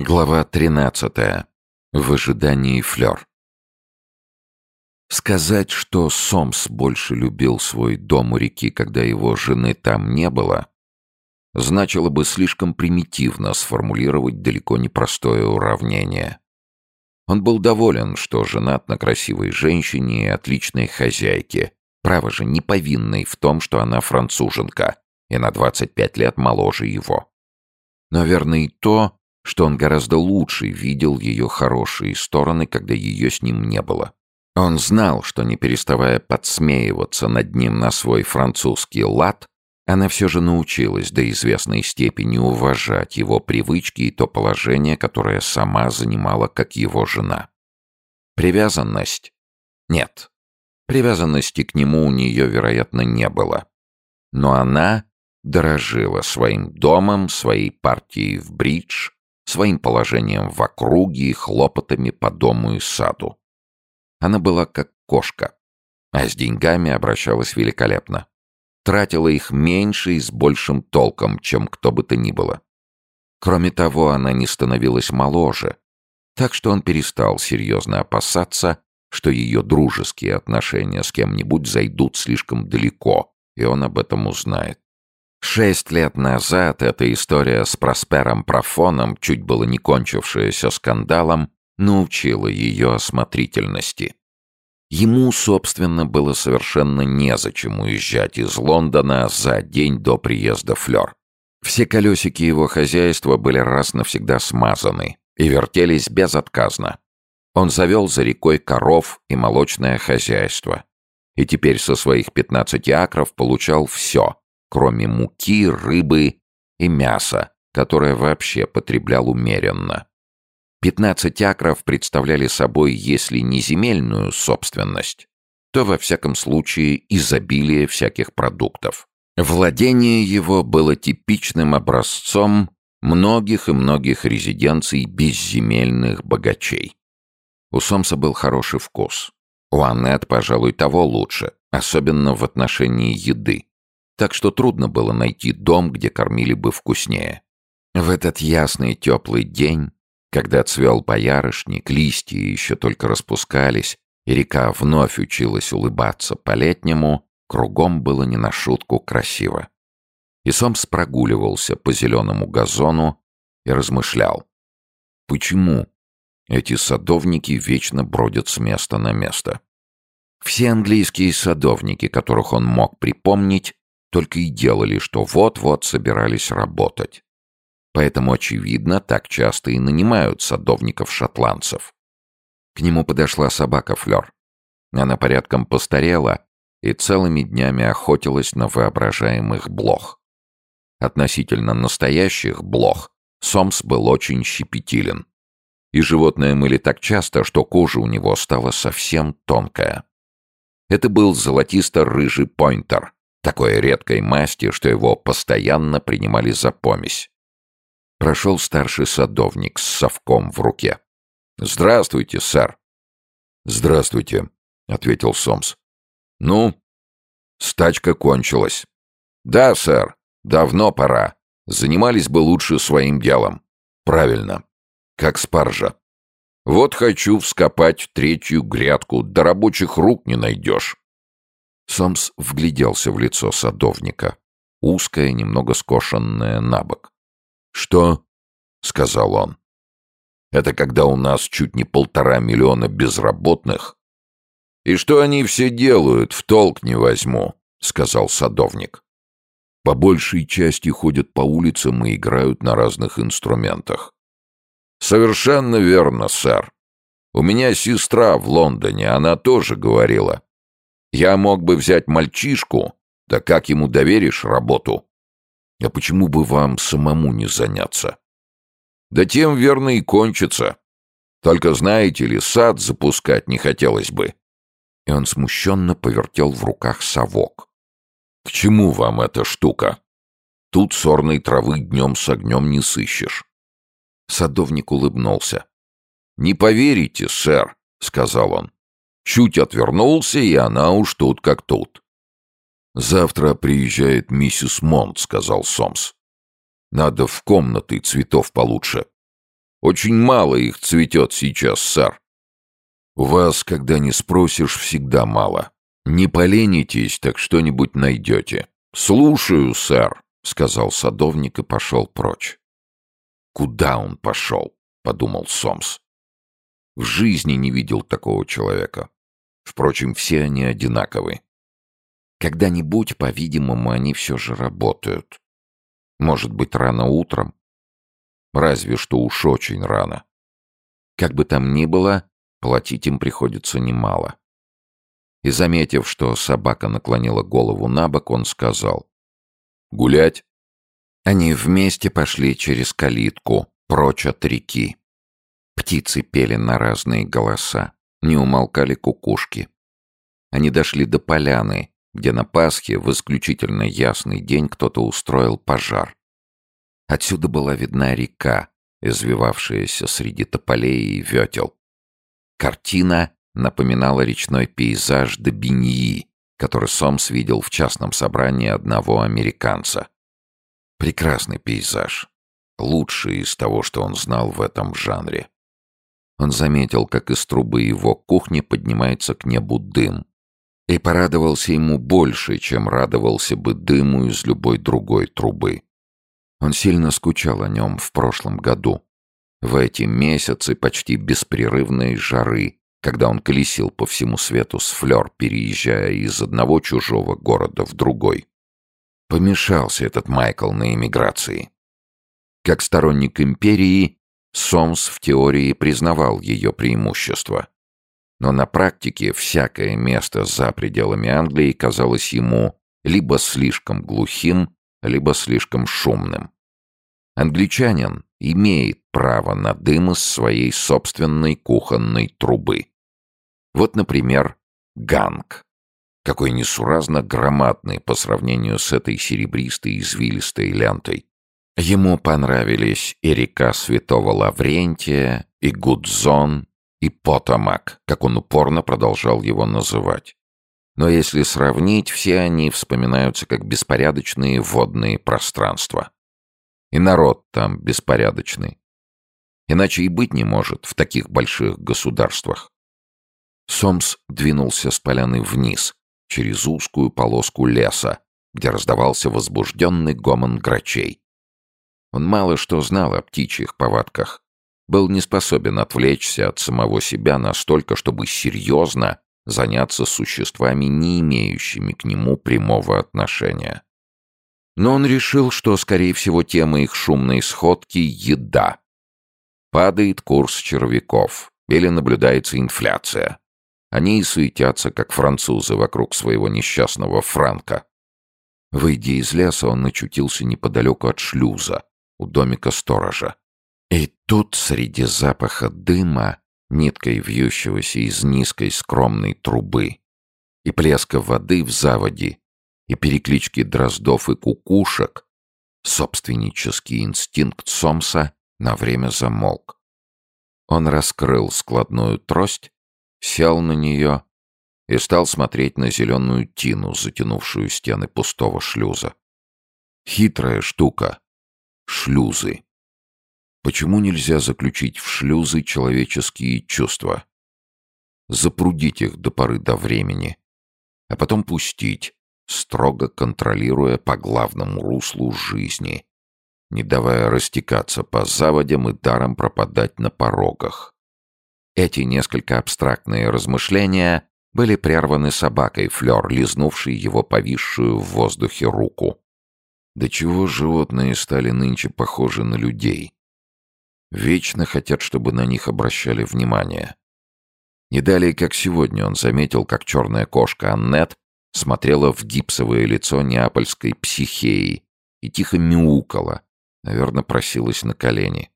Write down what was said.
Глава 13. В ожидании флёр. Сказать, что Сомс больше любил свой дом у реки, когда его жены там не было, значило бы слишком примитивно сформулировать далеко не простое уравнение. Он был доволен, что женат на красивой женщине и отличной хозяйке, право же не повинной в том, что она француженка и на 25 лет моложе его. Но верно и то, что он гораздо лучше видел ее хорошие стороны, когда ее с ним не было. Он знал, что не переставая подсмеиваться над ним на свой французский лад, она все же научилась до известной степени уважать его привычки и то положение, которое сама занимала как его жена. Привязанность? Нет. Привязанности к нему у нее, вероятно, не было. Но она дорожила своим домом, своей партией в бридж, своим положением в округе и хлопотами по дому и саду. Она была как кошка, а с деньгами обращалась великолепно. Тратила их меньше и с большим толком, чем кто бы то ни было. Кроме того, она не становилась моложе, так что он перестал серьезно опасаться, что ее дружеские отношения с кем-нибудь зайдут слишком далеко, и он об этом узнает. Шесть лет назад эта история с Проспером Профоном, чуть было не кончившаяся скандалом, научила ее осмотрительности. Ему, собственно, было совершенно незачем уезжать из Лондона за день до приезда Флёр. Все колесики его хозяйства были раз навсегда смазаны и вертелись безотказно. Он завел за рекой коров и молочное хозяйство. И теперь со своих 15 акров получал все, кроме муки, рыбы и мяса, которое вообще потреблял умеренно. 15 акров представляли собой, если не земельную собственность, то, во всяком случае, изобилие всяких продуктов. Владение его было типичным образцом многих и многих резиденций безземельных богачей. У Сомса был хороший вкус. У Аннет, пожалуй, того лучше, особенно в отношении еды так что трудно было найти дом, где кормили бы вкуснее. В этот ясный теплый день, когда цвел боярышник, листья еще только распускались, и река вновь училась улыбаться по-летнему, кругом было не на шутку красиво. И Сомс прогуливался по зеленому газону и размышлял. Почему эти садовники вечно бродят с места на место? Все английские садовники, которых он мог припомнить, только и делали, что вот-вот собирались работать. Поэтому, очевидно, так часто и нанимают садовников-шотландцев. К нему подошла собака Флёр. Она порядком постарела и целыми днями охотилась на воображаемых блох. Относительно настоящих блох Сомс был очень щепетилен. И животное мыли так часто, что кожа у него стала совсем тонкая. Это был золотисто-рыжий пойнтер, такой редкой масти, что его постоянно принимали за помесь. Прошел старший садовник с совком в руке. «Здравствуйте, сэр!» «Здравствуйте», — ответил Сомс. «Ну?» «Стачка кончилась». «Да, сэр, давно пора. Занимались бы лучше своим делом». «Правильно. Как спаржа. Вот хочу вскопать третью грядку, да рабочих рук не найдешь. Сомс вгляделся в лицо садовника, узкое, немного скошенное на бок. «Что?» — сказал он. «Это когда у нас чуть не полтора миллиона безработных?» «И что они все делают, в толк не возьму», — сказал садовник. «По большей части ходят по улицам и играют на разных инструментах». «Совершенно верно, сэр. У меня сестра в Лондоне, она тоже говорила. Я мог бы взять мальчишку, да как ему доверишь работу? А почему бы вам самому не заняться? Да тем верно и кончится. Только знаете ли, сад запускать не хотелось бы. И он смущенно повертел в руках совок. К чему вам эта штука? Тут сорной травы днем с огнем не сыщешь. Садовник улыбнулся. «Не поверите, сэр», — сказал он. Чуть отвернулся, и она уж тут как тут. «Завтра приезжает миссис Монт», — сказал Сомс. «Надо в комнаты цветов получше». Очень мало их цветет сейчас, сэр». «У вас, когда не спросишь, всегда мало. Не поленитесь, так что-нибудь найдете». «Слушаю, сэр», — сказал садовник и пошел прочь. «Куда он пошел?» — подумал Сомс. В жизни не видел такого человека. Впрочем, все они одинаковы. Когда-нибудь, по-видимому, они все же работают. Может быть, рано утром? Разве что уж очень рано. Как бы там ни было, платить им приходится немало. И, заметив, что собака наклонила голову на бок, он сказал «Гулять?» Они вместе пошли через калитку, прочь от реки. Птицы пели на разные голоса, не умолкали кукушки. Они дошли до поляны, где на Пасхе в исключительно ясный день кто-то устроил пожар. Отсюда была видна река, извивавшаяся среди тополей и ветел. Картина напоминала речной пейзаж Добиньи, который Сомс видел в частном собрании одного американца. Прекрасный пейзаж. Лучший из того, что он знал в этом жанре. Он заметил, как из трубы его кухни поднимается к небу дым. И порадовался ему больше, чем радовался бы дыму из любой другой трубы. Он сильно скучал о нем в прошлом году. В эти месяцы почти беспрерывной жары, когда он колесил по всему свету с флёр, переезжая из одного чужого города в другой. Помешался этот Майкл на эмиграции. Как сторонник империи, Сомс в теории признавал ее преимущества. Но на практике всякое место за пределами Англии казалось ему либо слишком глухим, либо слишком шумным. Англичанин имеет право на дым из своей собственной кухонной трубы. Вот, например, ганг. Какой несуразно громадный по сравнению с этой серебристой извилистой лентой. Ему понравились и река Святого Лаврентия, и Гудзон, и Потамак, как он упорно продолжал его называть. Но если сравнить, все они вспоминаются как беспорядочные водные пространства. И народ там беспорядочный. Иначе и быть не может в таких больших государствах. Сомс двинулся с поляны вниз, через узкую полоску леса, где раздавался возбужденный гомон грачей. Он мало что знал о птичьих повадках. Был не способен отвлечься от самого себя настолько, чтобы серьезно заняться существами, не имеющими к нему прямого отношения. Но он решил, что, скорее всего, тема их шумной сходки — еда. Падает курс червяков или наблюдается инфляция. Они и суетятся, как французы, вокруг своего несчастного франка. Выйдя из леса, он очутился неподалеку от шлюза, у домика сторожа. И тут среди запаха дыма, ниткой вьющегося из низкой скромной трубы, и плеска воды в заводе, и переклички дроздов и кукушек, собственнический инстинкт Сомса на время замолк. Он раскрыл складную трость, сел на нее и стал смотреть на зеленую тину, затянувшую стены пустого шлюза. Хитрая штука, Шлюзы. Почему нельзя заключить в шлюзы человеческие чувства? Запрудить их до поры до времени, а потом пустить, строго контролируя по главному руслу жизни, не давая растекаться по заводям и даром пропадать на порогах. Эти несколько абстрактные размышления были прерваны собакой Флёр, лизнувшей его повисшую в воздухе руку. До чего животные стали нынче похожи на людей? Вечно хотят, чтобы на них обращали внимание. Не далее, как сегодня, он заметил, как черная кошка Аннет смотрела в гипсовое лицо неапольской психеи и тихо мяукала, наверное, просилась на колени.